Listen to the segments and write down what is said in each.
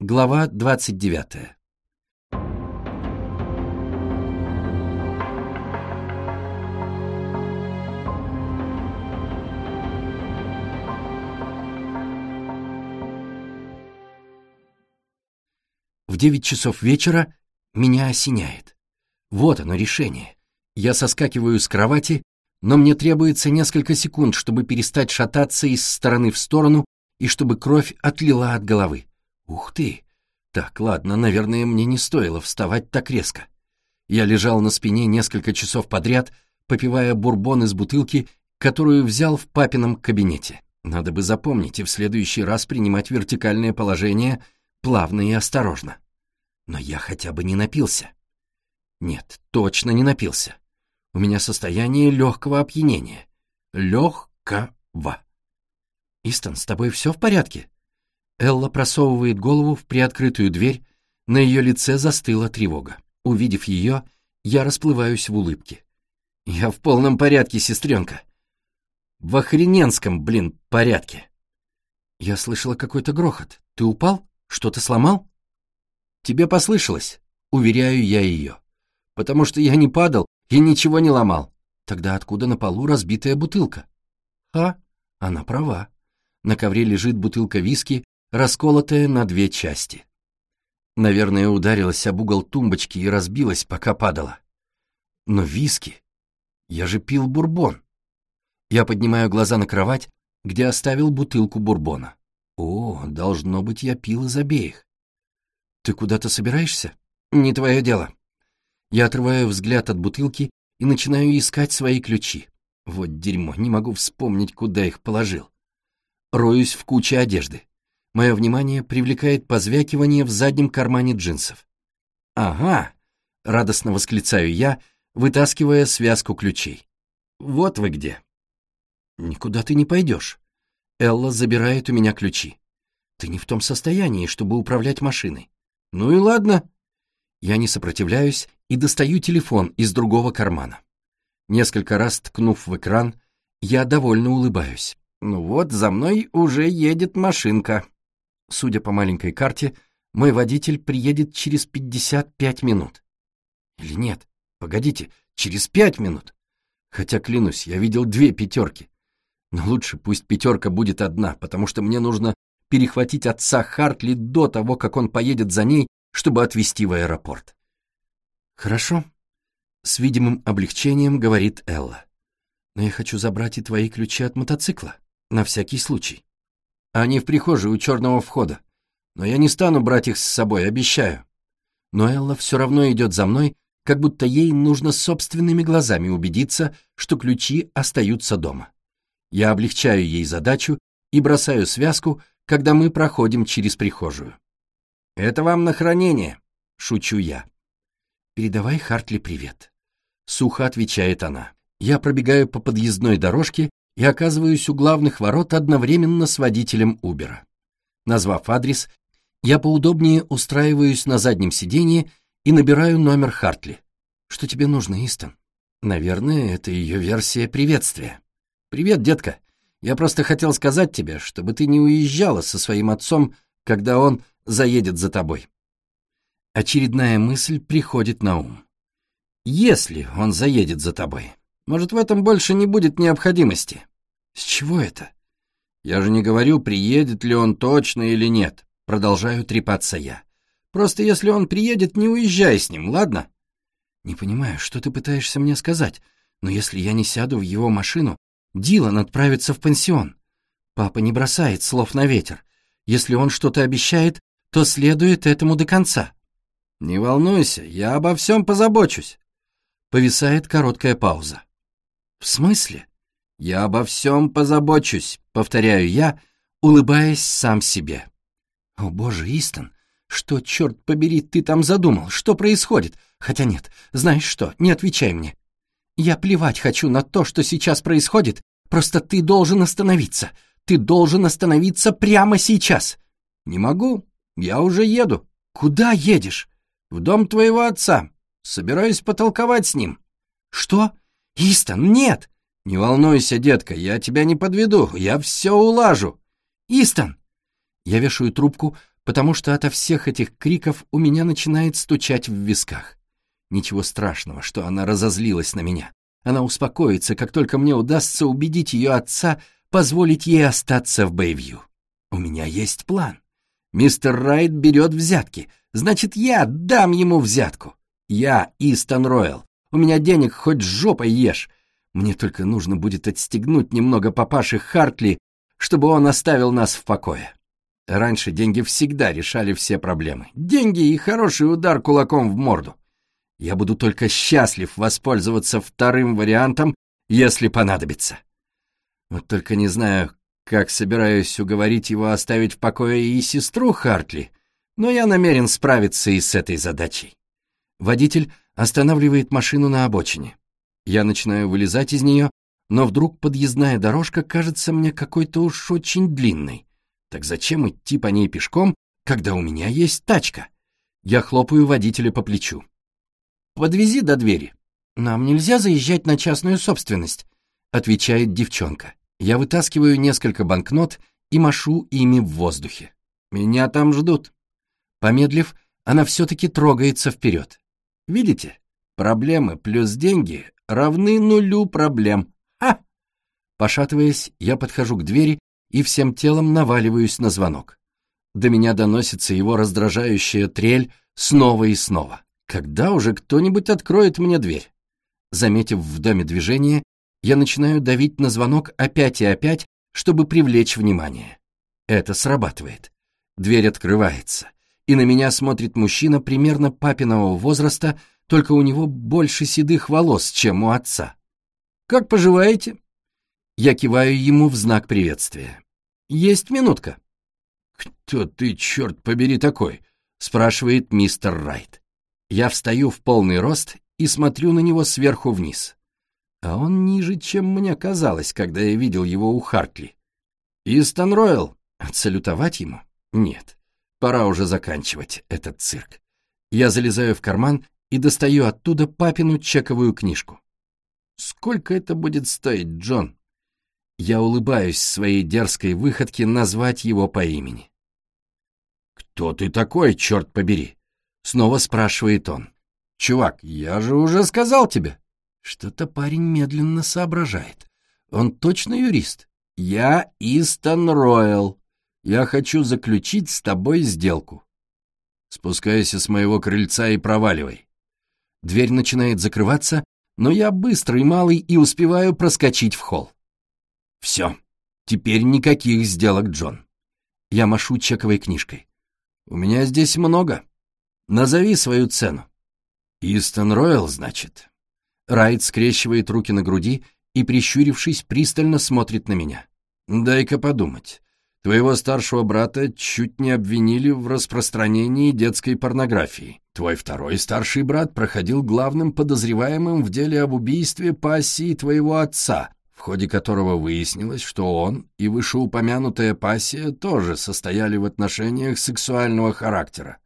Глава 29. В девять часов вечера меня осеняет. Вот оно решение. Я соскакиваю с кровати, но мне требуется несколько секунд, чтобы перестать шататься из стороны в сторону и чтобы кровь отлила от головы. Ух ты! Так, ладно, наверное, мне не стоило вставать так резко. Я лежал на спине несколько часов подряд, попивая бурбон из бутылки, которую взял в папином кабинете. Надо бы запомнить и в следующий раз принимать вертикальное положение плавно и осторожно. Но я хотя бы не напился. Нет, точно не напился. У меня состояние легкого опьянения. Легкого. Истон, с тобой все в порядке? Элла просовывает голову в приоткрытую дверь, на ее лице застыла тревога. Увидев ее, я расплываюсь в улыбке. «Я в полном порядке, сестренка. В охрененском, блин, порядке». «Я слышала какой-то грохот. Ты упал? Что-то сломал?» «Тебе послышалось?» — уверяю я ее. «Потому что я не падал и ничего не ломал. Тогда откуда на полу разбитая бутылка?» «А, она права. На ковре лежит бутылка виски, расколотая на две части. Наверное, ударилась об угол тумбочки и разбилась, пока падала. Но виски? Я же пил бурбон. Я поднимаю глаза на кровать, где оставил бутылку бурбона. О, должно быть, я пил из обеих. Ты куда-то собираешься? Не твое дело. Я отрываю взгляд от бутылки и начинаю искать свои ключи. Вот дерьмо, не могу вспомнить, куда их положил. Роюсь в куче одежды. Мое внимание привлекает позвякивание в заднем кармане джинсов. «Ага!» — радостно восклицаю я, вытаскивая связку ключей. «Вот вы где!» «Никуда ты не пойдешь». Элла забирает у меня ключи. «Ты не в том состоянии, чтобы управлять машиной». «Ну и ладно». Я не сопротивляюсь и достаю телефон из другого кармана. Несколько раз ткнув в экран, я довольно улыбаюсь. «Ну вот, за мной уже едет машинка». Судя по маленькой карте, мой водитель приедет через 55 минут. Или нет, погодите, через 5 минут. Хотя, клянусь, я видел две пятерки. Но лучше пусть пятерка будет одна, потому что мне нужно перехватить отца Хартли до того, как он поедет за ней, чтобы отвезти в аэропорт. Хорошо, с видимым облегчением говорит Элла. Но я хочу забрать и твои ключи от мотоцикла, на всякий случай. Они в прихожей у черного входа. Но я не стану брать их с собой, обещаю. Но Элла все равно идет за мной, как будто ей нужно собственными глазами убедиться, что ключи остаются дома. Я облегчаю ей задачу и бросаю связку, когда мы проходим через прихожую. «Это вам на хранение», — шучу я. «Передавай Хартли привет», — сухо отвечает она. Я пробегаю по подъездной дорожке и оказываюсь у главных ворот одновременно с водителем Убера. Назвав адрес, я поудобнее устраиваюсь на заднем сиденье и набираю номер Хартли. Что тебе нужно, Истон? Наверное, это ее версия приветствия. Привет, детка. Я просто хотел сказать тебе, чтобы ты не уезжала со своим отцом, когда он заедет за тобой. Очередная мысль приходит на ум. Если он заедет за тобой, может, в этом больше не будет необходимости. С чего это? Я же не говорю, приедет ли он точно или нет. Продолжаю трепаться я. Просто если он приедет, не уезжай с ним, ладно? Не понимаю, что ты пытаешься мне сказать, но если я не сяду в его машину, Дилан отправится в пансион. Папа не бросает слов на ветер. Если он что-то обещает, то следует этому до конца. Не волнуйся, я обо всем позабочусь. Повисает короткая пауза. «В смысле?» «Я обо всем позабочусь», — повторяю я, улыбаясь сам себе. «О, боже, Истон, что, черт побери, ты там задумал? Что происходит? Хотя нет, знаешь что, не отвечай мне. Я плевать хочу на то, что сейчас происходит, просто ты должен остановиться. Ты должен остановиться прямо сейчас». «Не могу, я уже еду». «Куда едешь?» «В дом твоего отца. Собираюсь потолковать с ним». «Что? «Истон, нет!» «Не волнуйся, детка, я тебя не подведу, я все улажу!» «Истон!» Я вешаю трубку, потому что ото всех этих криков у меня начинает стучать в висках. Ничего страшного, что она разозлилась на меня. Она успокоится, как только мне удастся убедить ее отца позволить ей остаться в Бэйвью. У меня есть план. Мистер Райт берет взятки, значит, я дам ему взятку. Я Истон Ройл. У меня денег хоть жопой ешь. Мне только нужно будет отстегнуть немного папаши Хартли, чтобы он оставил нас в покое. Раньше деньги всегда решали все проблемы. Деньги и хороший удар кулаком в морду. Я буду только счастлив воспользоваться вторым вариантом, если понадобится. Вот только не знаю, как собираюсь уговорить его оставить в покое и сестру Хартли, но я намерен справиться и с этой задачей. Водитель останавливает машину на обочине. Я начинаю вылезать из нее, но вдруг подъездная дорожка кажется мне какой-то уж очень длинной. Так зачем идти по ней пешком, когда у меня есть тачка? Я хлопаю водителя по плечу. Подвези до двери. Нам нельзя заезжать на частную собственность, отвечает девчонка. Я вытаскиваю несколько банкнот и машу ими в воздухе. Меня там ждут. Помедлив, она все-таки трогается вперед. Видите? Проблемы плюс деньги равны нулю проблем. Ха! Пошатываясь, я подхожу к двери и всем телом наваливаюсь на звонок. До меня доносится его раздражающая трель снова и снова. Когда уже кто-нибудь откроет мне дверь? Заметив в доме движение, я начинаю давить на звонок опять и опять, чтобы привлечь внимание. Это срабатывает. Дверь открывается, и на меня смотрит мужчина примерно папиного возраста, только у него больше седых волос, чем у отца. «Как поживаете?» Я киваю ему в знак приветствия. «Есть минутка». «Кто ты, черт побери, такой?» — спрашивает мистер Райт. Я встаю в полный рост и смотрю на него сверху вниз. А он ниже, чем мне казалось, когда я видел его у Хартли. «Истон Ройл!» Отсалютовать ему? Нет. Пора уже заканчивать этот цирк. Я залезаю в карман и достаю оттуда папину чековую книжку. «Сколько это будет стоить, Джон?» Я улыбаюсь своей дерзкой выходке назвать его по имени. «Кто ты такой, черт побери?» Снова спрашивает он. «Чувак, я же уже сказал тебе». Что-то парень медленно соображает. Он точно юрист. «Я Истон Ройл. Я хочу заключить с тобой сделку». Спускайся с моего крыльца и проваливай. Дверь начинает закрываться, но я быстрый малый и успеваю проскочить в холл. Все, теперь никаких сделок, Джон. Я машу чековой книжкой. У меня здесь много. Назови свою цену. Истон Ройл, значит. Райт скрещивает руки на груди и, прищурившись, пристально смотрит на меня. Дай-ка подумать. Твоего старшего брата чуть не обвинили в распространении детской порнографии. Твой второй старший брат проходил главным подозреваемым в деле об убийстве пассии твоего отца, в ходе которого выяснилось, что он и вышеупомянутая пассия тоже состояли в отношениях сексуального характера.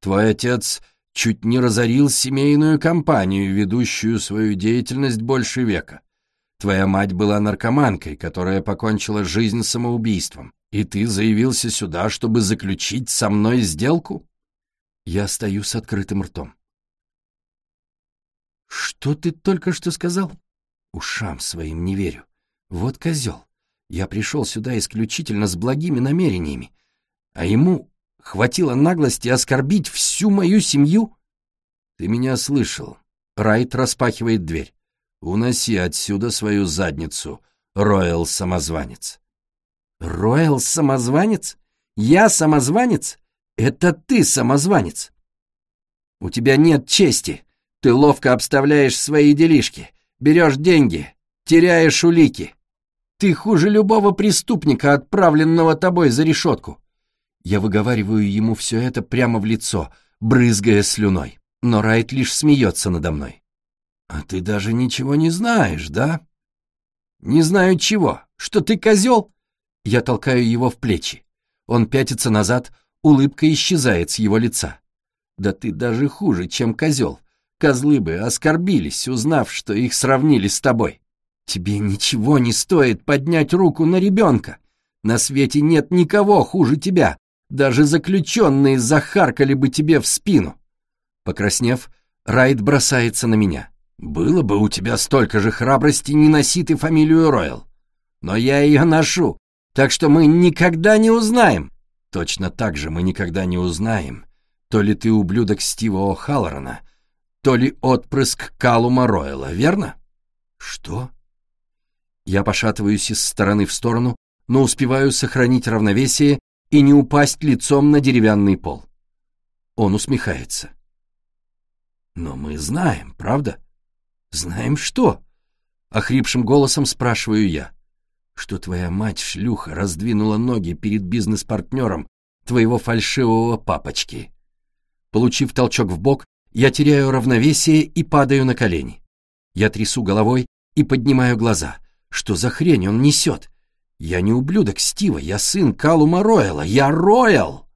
Твой отец чуть не разорил семейную компанию, ведущую свою деятельность больше века. Твоя мать была наркоманкой, которая покончила жизнь самоубийством, и ты заявился сюда, чтобы заключить со мной сделку? Я стою с открытым ртом. Что ты только что сказал? Ушам своим не верю. Вот козел. Я пришел сюда исключительно с благими намерениями, а ему Хватило наглости оскорбить всю мою семью? Ты меня слышал. Райт распахивает дверь. Уноси отсюда свою задницу, Роyal Роyal самозванец? Я самозванец? Это ты самозванец. У тебя нет чести. Ты ловко обставляешь свои делишки, берешь деньги, теряешь улики. Ты хуже любого преступника, отправленного тобой за решетку. Я выговариваю ему все это прямо в лицо, брызгая слюной. Но Райт лишь смеется надо мной. «А ты даже ничего не знаешь, да?» «Не знаю чего. Что ты козел?» Я толкаю его в плечи. Он пятится назад, улыбка исчезает с его лица. «Да ты даже хуже, чем козел. Козлы бы оскорбились, узнав, что их сравнили с тобой. Тебе ничего не стоит поднять руку на ребенка. На свете нет никого хуже тебя, Даже заключенные захаркали бы тебе в спину. Покраснев, Райт бросается на меня. Было бы у тебя столько же храбрости, не носи ты фамилию Ройл. Но я ее ношу, так что мы никогда не узнаем. Точно так же мы никогда не узнаем, то ли ты ублюдок Стива О'Халлорана, то ли отпрыск Калума Ройла, верно? Что? Я пошатываюсь из стороны в сторону, но успеваю сохранить равновесие и не упасть лицом на деревянный пол. Он усмехается. Но мы знаем, правда? Знаем что? Охрипшим голосом спрашиваю я. Что твоя мать, шлюха, раздвинула ноги перед бизнес-партнером твоего фальшивого папочки. Получив толчок в бок, я теряю равновесие и падаю на колени. Я трясу головой и поднимаю глаза. Что за хрень он несет? Я не ублюдок Стива, я сын Калума Ройла, я Роял!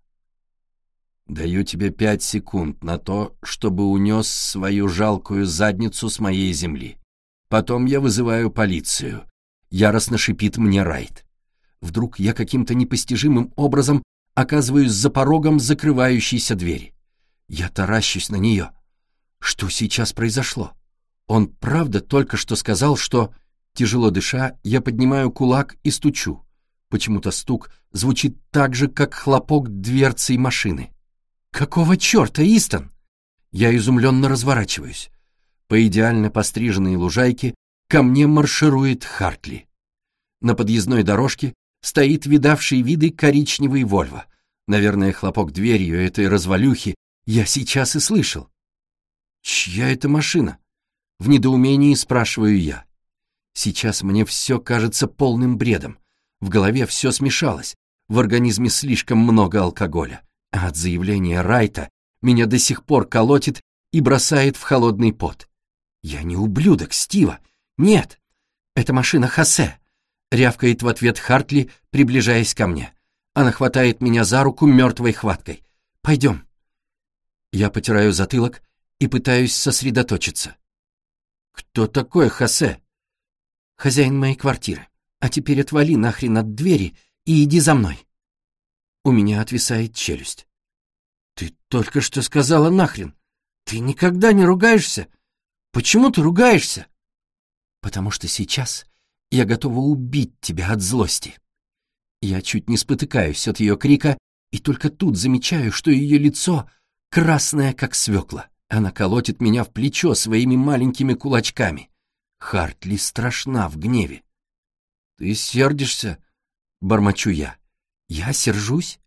Даю тебе пять секунд на то, чтобы унес свою жалкую задницу с моей земли. Потом я вызываю полицию. Яростно шипит мне Райт. Вдруг я каким-то непостижимым образом оказываюсь за порогом закрывающейся двери. Я таращусь на нее. Что сейчас произошло? Он правда только что сказал, что... Тяжело дыша, я поднимаю кулак и стучу. Почему-то стук звучит так же, как хлопок дверцы машины. «Какого черта, Истон?» Я изумленно разворачиваюсь. По идеально постриженной лужайке ко мне марширует Хартли. На подъездной дорожке стоит видавший виды коричневый Вольво. Наверное, хлопок дверью этой развалюхи я сейчас и слышал. Чья это машина? В недоумении спрашиваю я. Сейчас мне все кажется полным бредом. В голове все смешалось. В организме слишком много алкоголя. А от заявления Райта меня до сих пор колотит и бросает в холодный пот. Я не ублюдок Стива. Нет, это машина Хосе. Рявкает в ответ Хартли, приближаясь ко мне. Она хватает меня за руку мертвой хваткой. Пойдем. Я потираю затылок и пытаюсь сосредоточиться. Кто такой Хосе? Хозяин моей квартиры. А теперь отвали нахрен от двери и иди за мной. У меня отвисает челюсть. Ты только что сказала нахрен. Ты никогда не ругаешься. Почему ты ругаешься? Потому что сейчас я готова убить тебя от злости. Я чуть не спотыкаюсь от ее крика и только тут замечаю, что ее лицо красное, как свекла. Она колотит меня в плечо своими маленькими кулачками. Хартли страшна в гневе. «Ты сердишься?» — бормочу я. «Я сержусь?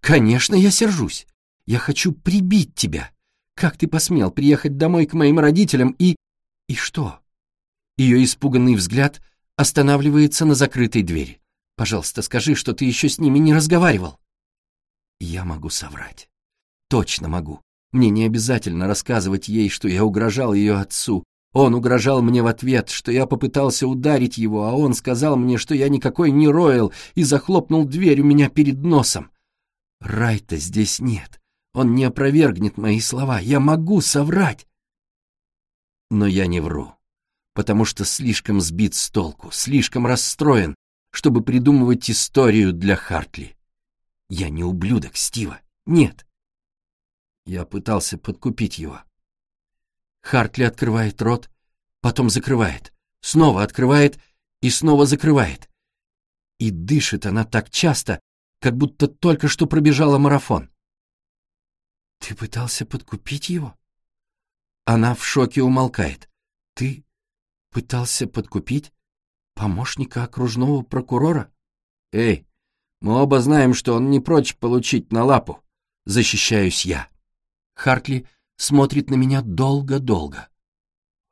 Конечно, я сержусь. Я хочу прибить тебя. Как ты посмел приехать домой к моим родителям и... И что?» Ее испуганный взгляд останавливается на закрытой двери. «Пожалуйста, скажи, что ты еще с ними не разговаривал». Я могу соврать. Точно могу. Мне не обязательно рассказывать ей, что я угрожал ее отцу. Он угрожал мне в ответ, что я попытался ударить его, а он сказал мне, что я никакой не Ройл, и захлопнул дверь у меня перед носом. Райта здесь нет. Он не опровергнет мои слова. Я могу соврать. Но я не вру, потому что слишком сбит с толку, слишком расстроен, чтобы придумывать историю для Хартли. Я не ублюдок Стива. Нет. Я пытался подкупить его. Хартли открывает рот, потом закрывает, снова открывает и снова закрывает. И дышит она так часто, как будто только что пробежала марафон. «Ты пытался подкупить его?» Она в шоке умолкает. «Ты пытался подкупить помощника окружного прокурора?» «Эй, мы оба знаем, что он не прочь получить на лапу. Защищаюсь я». Хартли смотрит на меня долго-долго.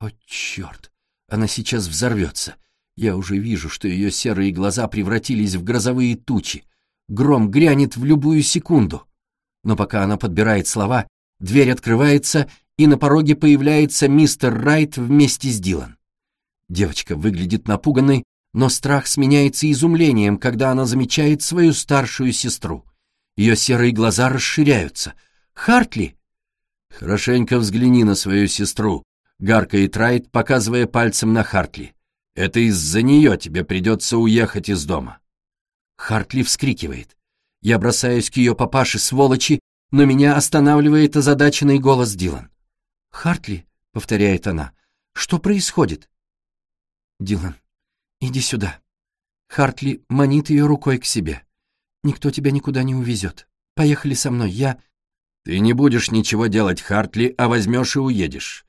О, черт, она сейчас взорвется. Я уже вижу, что ее серые глаза превратились в грозовые тучи. Гром грянет в любую секунду. Но пока она подбирает слова, дверь открывается, и на пороге появляется мистер Райт вместе с Дилан. Девочка выглядит напуганной, но страх сменяется изумлением, когда она замечает свою старшую сестру. Ее серые глаза расширяются. «Хартли!» «Хорошенько взгляни на свою сестру», — гаркает Райт, показывая пальцем на Хартли. «Это из-за нее тебе придется уехать из дома». Хартли вскрикивает. Я бросаюсь к ее папаше, сволочи, но меня останавливает озадаченный голос Дилан. «Хартли», — повторяет она, — «что происходит?» «Дилан, иди сюда». Хартли манит ее рукой к себе. «Никто тебя никуда не увезет. Поехали со мной, я...» «Ты не будешь ничего делать, Хартли, а возьмешь и уедешь.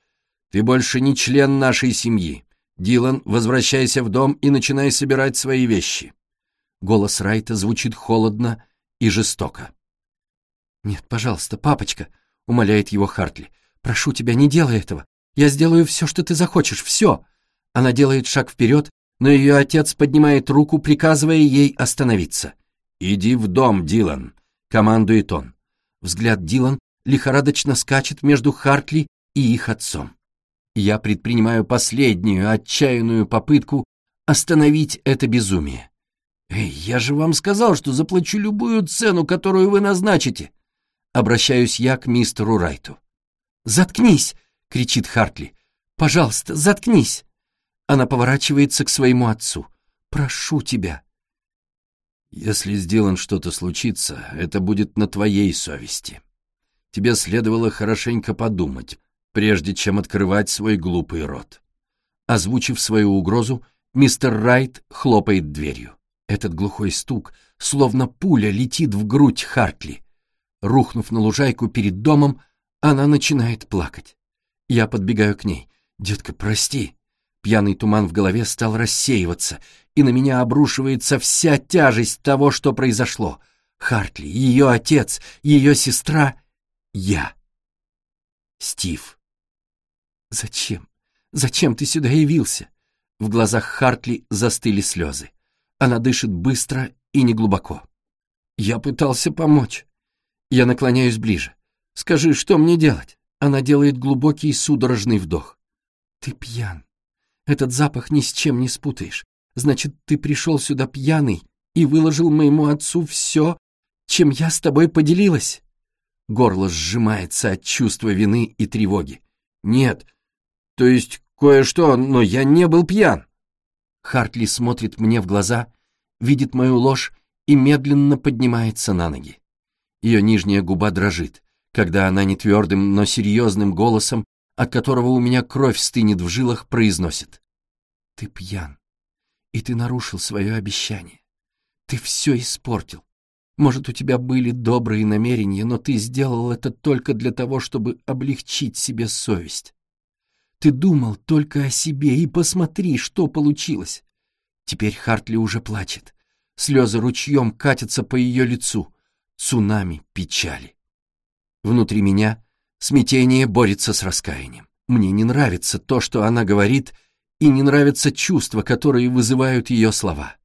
Ты больше не член нашей семьи. Дилан, возвращайся в дом и начинай собирать свои вещи». Голос Райта звучит холодно и жестоко. «Нет, пожалуйста, папочка», — умоляет его Хартли. «Прошу тебя, не делай этого. Я сделаю все, что ты захочешь, все». Она делает шаг вперед, но ее отец поднимает руку, приказывая ей остановиться. «Иди в дом, Дилан», — командует он. Взгляд Дилан лихорадочно скачет между Хартли и их отцом. Я предпринимаю последнюю отчаянную попытку остановить это безумие. «Эй, я же вам сказал, что заплачу любую цену, которую вы назначите!» Обращаюсь я к мистеру Райту. «Заткнись!» — кричит Хартли. «Пожалуйста, заткнись!» Она поворачивается к своему отцу. «Прошу тебя!» «Если с Дилан что-то случится, это будет на твоей совести. Тебе следовало хорошенько подумать, прежде чем открывать свой глупый рот». Озвучив свою угрозу, мистер Райт хлопает дверью. Этот глухой стук, словно пуля, летит в грудь Хартли. Рухнув на лужайку перед домом, она начинает плакать. Я подбегаю к ней. «Детка, прости». Пьяный туман в голове стал рассеиваться, и на меня обрушивается вся тяжесть того, что произошло. Хартли, ее отец, ее сестра, я. Стив. Зачем? Зачем ты сюда явился? В глазах Хартли застыли слезы. Она дышит быстро и неглубоко. Я пытался помочь. Я наклоняюсь ближе. Скажи, что мне делать? Она делает глубокий судорожный вдох. Ты пьян. Этот запах ни с чем не спутаешь. Значит, ты пришел сюда пьяный и выложил моему отцу все, чем я с тобой поделилась. Горло сжимается от чувства вины и тревоги. Нет, то есть кое-что, но я не был пьян. Хартли смотрит мне в глаза, видит мою ложь и медленно поднимается на ноги. Ее нижняя губа дрожит, когда она не твердым, но серьезным голосом, от которого у меня кровь стынет в жилах, произносит. «Ты пьян, и ты нарушил свое обещание. Ты все испортил. Может, у тебя были добрые намерения, но ты сделал это только для того, чтобы облегчить себе совесть. Ты думал только о себе, и посмотри, что получилось. Теперь Хартли уже плачет. Слезы ручьем катятся по ее лицу. Цунами печали. Внутри меня смятение борется с раскаянием. Мне не нравится то, что она говорит, и не нравятся чувства, которые вызывают ее слова.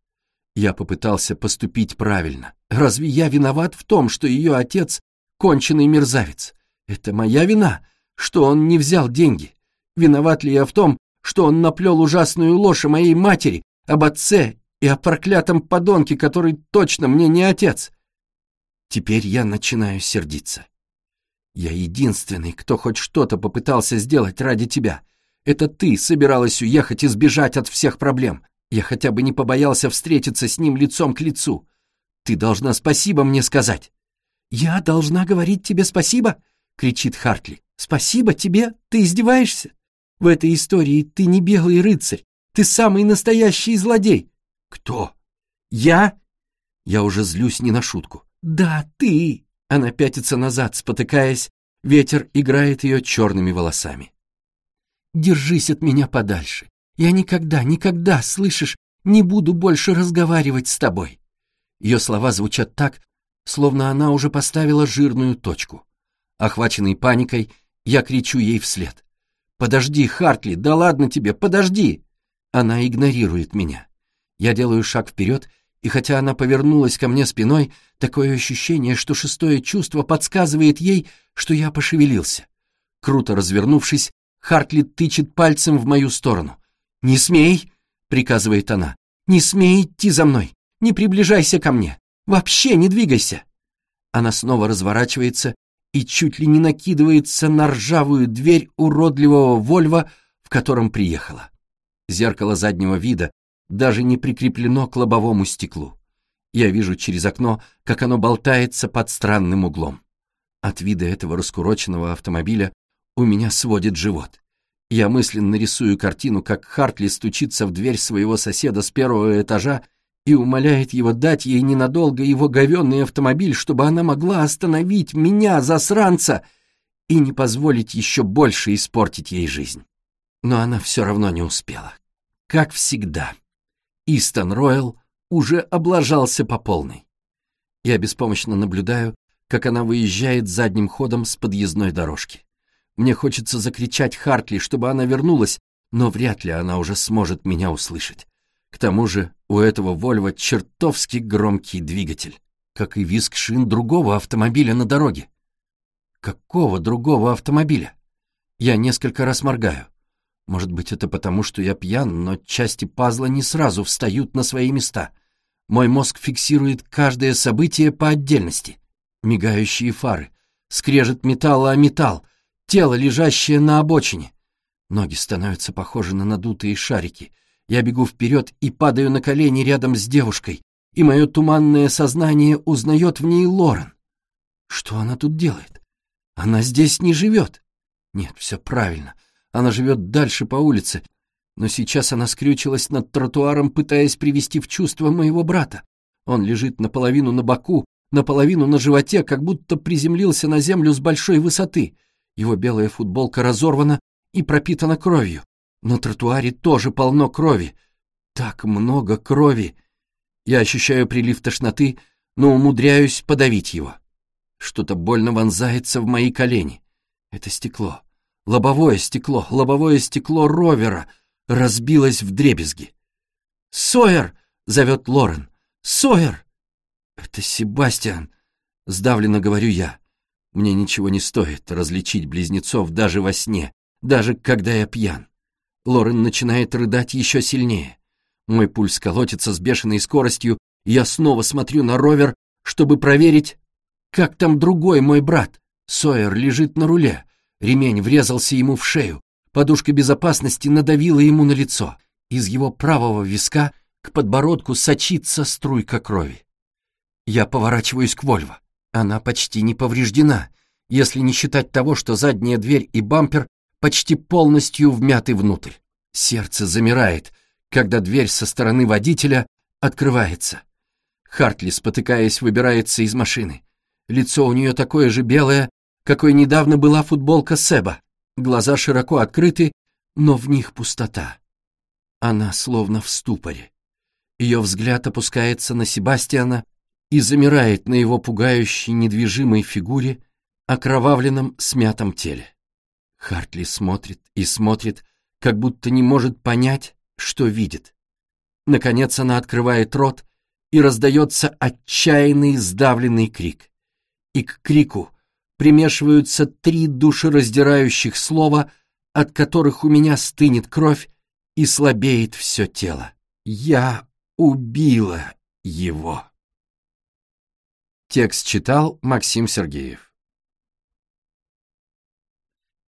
Я попытался поступить правильно. Разве я виноват в том, что ее отец — конченый мерзавец? Это моя вина, что он не взял деньги. Виноват ли я в том, что он наплел ужасную ложь о моей матери, об отце и о проклятом подонке, который точно мне не отец? Теперь я начинаю сердиться. Я единственный, кто хоть что-то попытался сделать ради тебя. Это ты собиралась уехать и сбежать от всех проблем. Я хотя бы не побоялся встретиться с ним лицом к лицу. Ты должна спасибо мне сказать. Я должна говорить тебе спасибо? кричит Хартли. Спасибо тебе? Ты издеваешься? В этой истории ты не белый рыцарь. Ты самый настоящий злодей. Кто? Я? Я уже злюсь не на шутку. Да, ты. Она пятится назад, спотыкаясь. Ветер играет ее черными волосами. Держись от меня подальше. Я никогда, никогда, слышишь, не буду больше разговаривать с тобой. Ее слова звучат так, словно она уже поставила жирную точку. Охваченный паникой, я кричу ей вслед. «Подожди, Хартли, да ладно тебе, подожди!» Она игнорирует меня. Я делаю шаг вперед, и хотя она повернулась ко мне спиной, такое ощущение, что шестое чувство подсказывает ей, что я пошевелился. Круто развернувшись, Хартли тычет пальцем в мою сторону. «Не смей!» — приказывает она. «Не смей идти за мной! Не приближайся ко мне! Вообще не двигайся!» Она снова разворачивается и чуть ли не накидывается на ржавую дверь уродливого Вольва, в котором приехала. Зеркало заднего вида даже не прикреплено к лобовому стеклу. Я вижу через окно, как оно болтается под странным углом. От вида этого раскуроченного автомобиля у меня сводит живот. Я мысленно рисую картину, как Хартли стучится в дверь своего соседа с первого этажа и умоляет его дать ей ненадолго его говенный автомобиль, чтобы она могла остановить меня, засранца, и не позволить еще больше испортить ей жизнь. Но она все равно не успела. Как всегда. Истон Ройл уже облажался по полной. Я беспомощно наблюдаю, как она выезжает задним ходом с подъездной дорожки. Мне хочется закричать Хартли, чтобы она вернулась, но вряд ли она уже сможет меня услышать. К тому же у этого Вольво чертовски громкий двигатель, как и визг шин другого автомобиля на дороге. Какого другого автомобиля? Я несколько раз моргаю. Может быть, это потому, что я пьян, но части пазла не сразу встают на свои места. Мой мозг фиксирует каждое событие по отдельности. Мигающие фары, скрежет металла о металл, тело, лежащее на обочине. Ноги становятся похожи на надутые шарики — я бегу вперед и падаю на колени рядом с девушкой, и мое туманное сознание узнает в ней Лорен. Что она тут делает? Она здесь не живет. Нет, все правильно. Она живет дальше по улице, но сейчас она скрючилась над тротуаром, пытаясь привести в чувство моего брата. Он лежит наполовину на боку, наполовину на животе, как будто приземлился на землю с большой высоты. Его белая футболка разорвана и пропитана кровью. На тротуаре тоже полно крови. Так много крови. Я ощущаю прилив тошноты, но умудряюсь подавить его. Что-то больно вонзается в мои колени. Это стекло. Лобовое стекло, лобовое стекло ровера разбилось в дребезги. «Сойер!» — зовет Лорен. «Сойер!» «Это Себастьян!» — сдавленно говорю я. Мне ничего не стоит различить близнецов даже во сне, даже когда я пьян. Лорен начинает рыдать еще сильнее. Мой пульс колотится с бешеной скоростью, и я снова смотрю на ровер, чтобы проверить, как там другой мой брат. Сойер лежит на руле, ремень врезался ему в шею, подушка безопасности надавила ему на лицо. Из его правого виска к подбородку сочится струйка крови. Я поворачиваюсь к Вольво. Она почти не повреждена, если не считать того, что задняя дверь и бампер почти полностью вмяты внутрь. Сердце замирает, когда дверь со стороны водителя открывается. Хартли, спотыкаясь, выбирается из машины. Лицо у нее такое же белое, какой недавно была футболка Себа. Глаза широко открыты, но в них пустота. Она словно в ступоре. Ее взгляд опускается на Себастьяна и замирает на его пугающей недвижимой фигуре, окровавленном смятом теле. Хартли смотрит и смотрит, как будто не может понять, что видит. Наконец она открывает рот, и раздается отчаянный сдавленный крик. И к крику примешиваются три душераздирающих слова, от которых у меня стынет кровь и слабеет все тело. Я убила его. Текст читал Максим Сергеев.